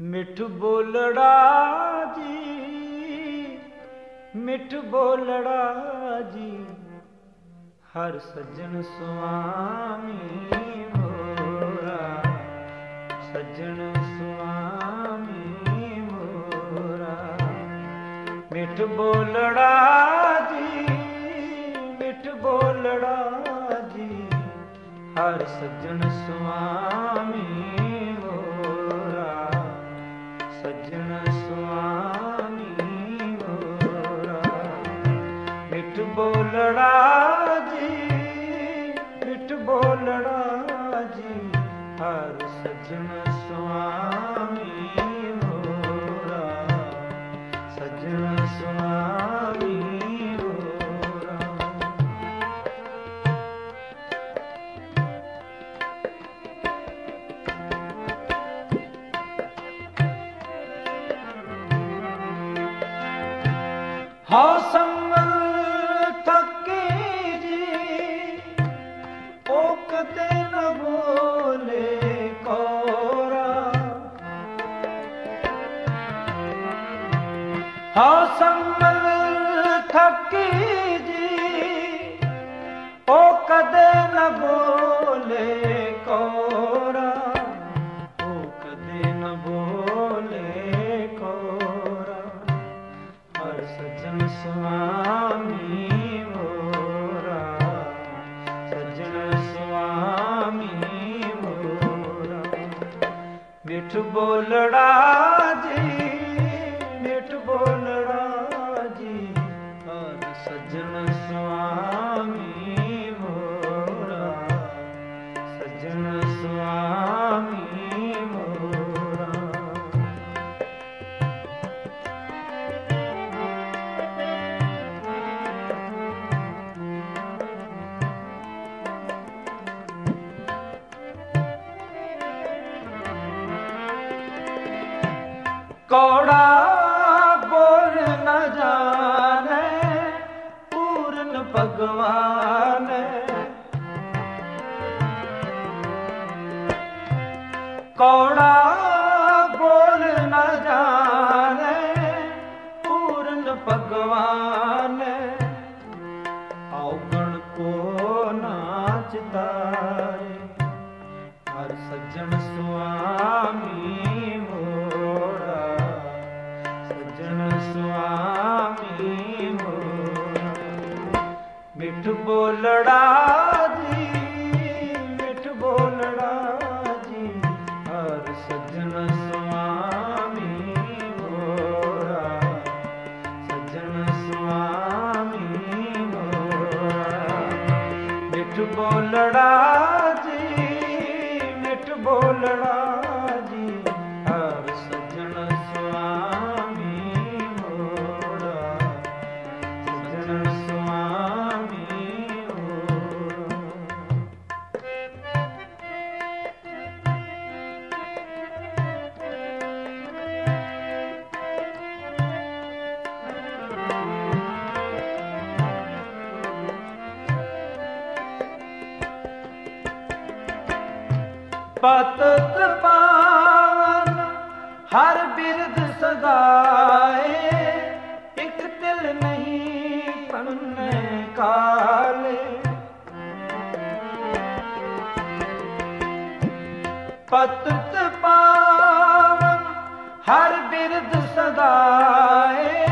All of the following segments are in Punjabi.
ਮਿੱਠ ਬੋਲੜਾ ਜੀ, ਮਿੱਠ ਬੋਲੜਾ ਜੀ, ਹਰ ਸੱਜਣ ਸੁਆਮੀ ਮੋਰਾ। ਸੱਜਣ ਸੁਆਮੀ ਮੋਰਾ। ਮਿੱਠ ਬੋਲੜਾ ਜੀ, ਮਿੱਠ ਬੋਲੜਾ ਜੀ, ਹਰ ਸੱਜਣ ਸੁਆਮੀ ਬੋਲੜਾ ਜੀ ਮਿੱਠ ਬੋਲੜਾ ਜੀ ਹਰ ਸੱਜਣ ਮਿੱਠ ਬੋਲੜਾ ਜੀ ਮਿੱਠ ਬੋਲੜਾ ਕੌੜਾ ਬੋਲ ਨਾ ਜਾਣੇ, ਪੂਰਨ ਭਗਵਾਨ। ਕੌੜਾ ਬੋਲ ਨਾ ਜਾਣੇ, ਪੂਰਨ ਭਗਵਾਨ। ਔਗਣ ਕੋ ਨਾਚ ਤਾਰੇ, ਹਰ ਸੱਜਣ ਸੁਆਮੀ ਮਿੱਠ ਬੋਲੜਾ ਜੀ, ਮਿੱਠ ਬੋਲੜਾ ਜੀ, ਹਰ ਸੱਜਣ ਸੁਆਮੀ ਮੋਰਾ ਸੱਜਣ ਸੁਆਮੀ ਮੋਰਾ ਮਿੱਠ ਬੋਲੜਾ ਜੀ, ਮਿੱਠ ਬੋਲੜਾ ਪਤ ਪਾਵਨ ਹਰ ਬਿਰਦ ਸਦਾਏ, ਇੱਕ ਤਿਲ ਨਹੀਂ ਪੰਨੇ ਕਾਲੇ। ਪਤ ਪਾਵਨ ਹਰ ਬਿਰਦ ਸਦਾਏ,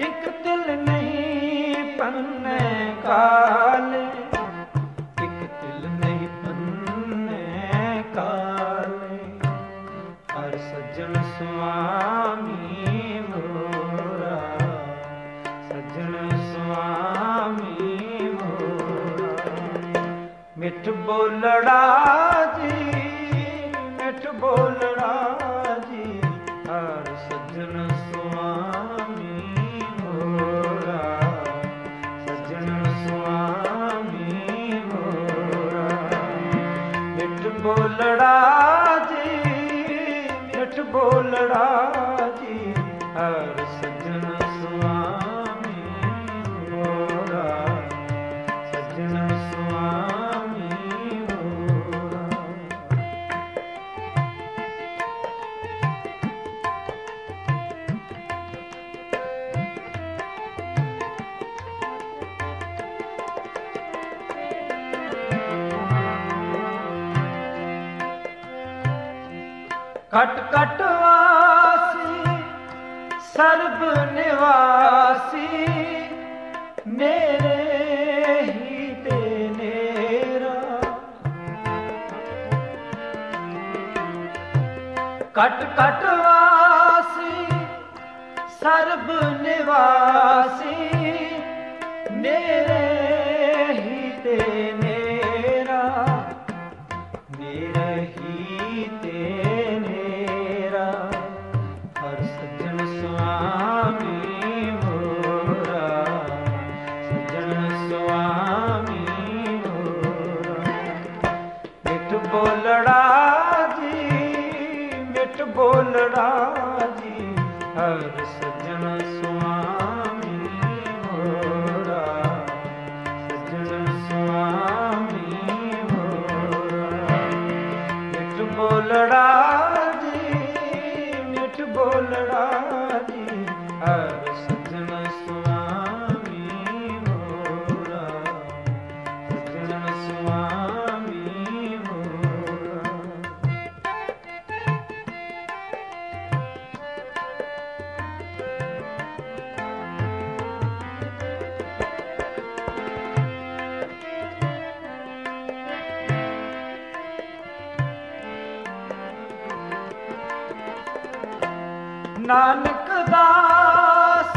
ਇੱਕ ਤਿਲ ਨਹੀਂ ਪੰਨੇ ਕਾਲੇ। ਮਿੱਠ ਬੋਲੜਾ ਜੀ, ਮਿੱਠ ਬੋਲੜਾ ਜੀ। ਹਰ ਸੱਜਣ ਸੁਆਮੀ ਮੋਰਾ ਸੱਜਣ ਸੁਆਮੀ ਮੋਰਾ ਮਿੱਠ ਬੋਲੜਾ ਜੀ, ਮਿੱਠ ਬੋਲੜਾ ਕਟ ਕਟ ਵਾਸੀ, ਸਰਬ ਨਿਵਾਸੀ ਮੇਰੇ ਹੀ ਤੇ ਨੇਰਾ। ਕਟ ਕਟ ਵਾਸੀ, ਸਰਬ ਨਿਵਾਸੀ ਮੇਰੇ ਨਾਨਕ ਦਾਸ,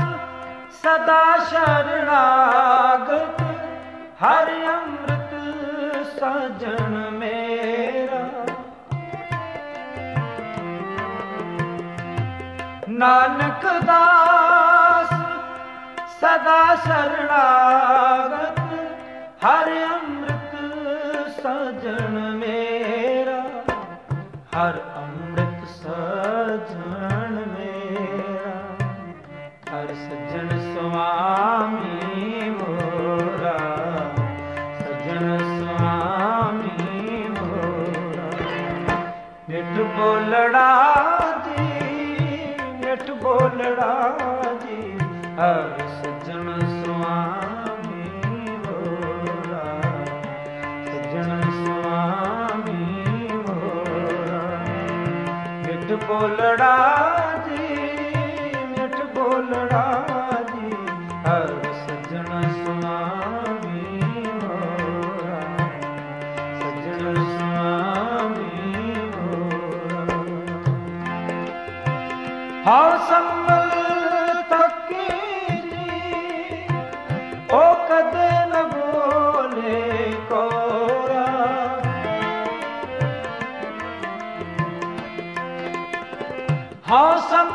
ਸਦਾ ਸ਼ਰਣਾਗਤ ਹਰ ਅੰਮ੍ਰਿਤ ਸਜਣ ਮੇਰਾ। ਨਾਨਕ ਦਾਸ, ਸਦਾ ਸ਼ਰਣਾਗਤ ਹਰ ਅੰਮ੍ਰਿਤ ਸਜਣ ਮੇਰਾ। ਹਰ ਹਰ ਸਜਣ ਸੁਆਮੀ ਮੋਰਾ ਸਜਣ ਸੁਆਮੀ ਮੋਰਾ ਮਿੱਠ ਬੋਲੜਾ ਜੀ, ਮਿੱਠ ਬੋਲੜਾ ਜੀ, ਹਰ ਸੱਜਣ ਸੁਆਮੀ ਮੋਰਾ ਸੱਜਣ ਸੁਆਮੀ ਮੋਰਾ ਹਉ ਹਉ ਸੰਮਲ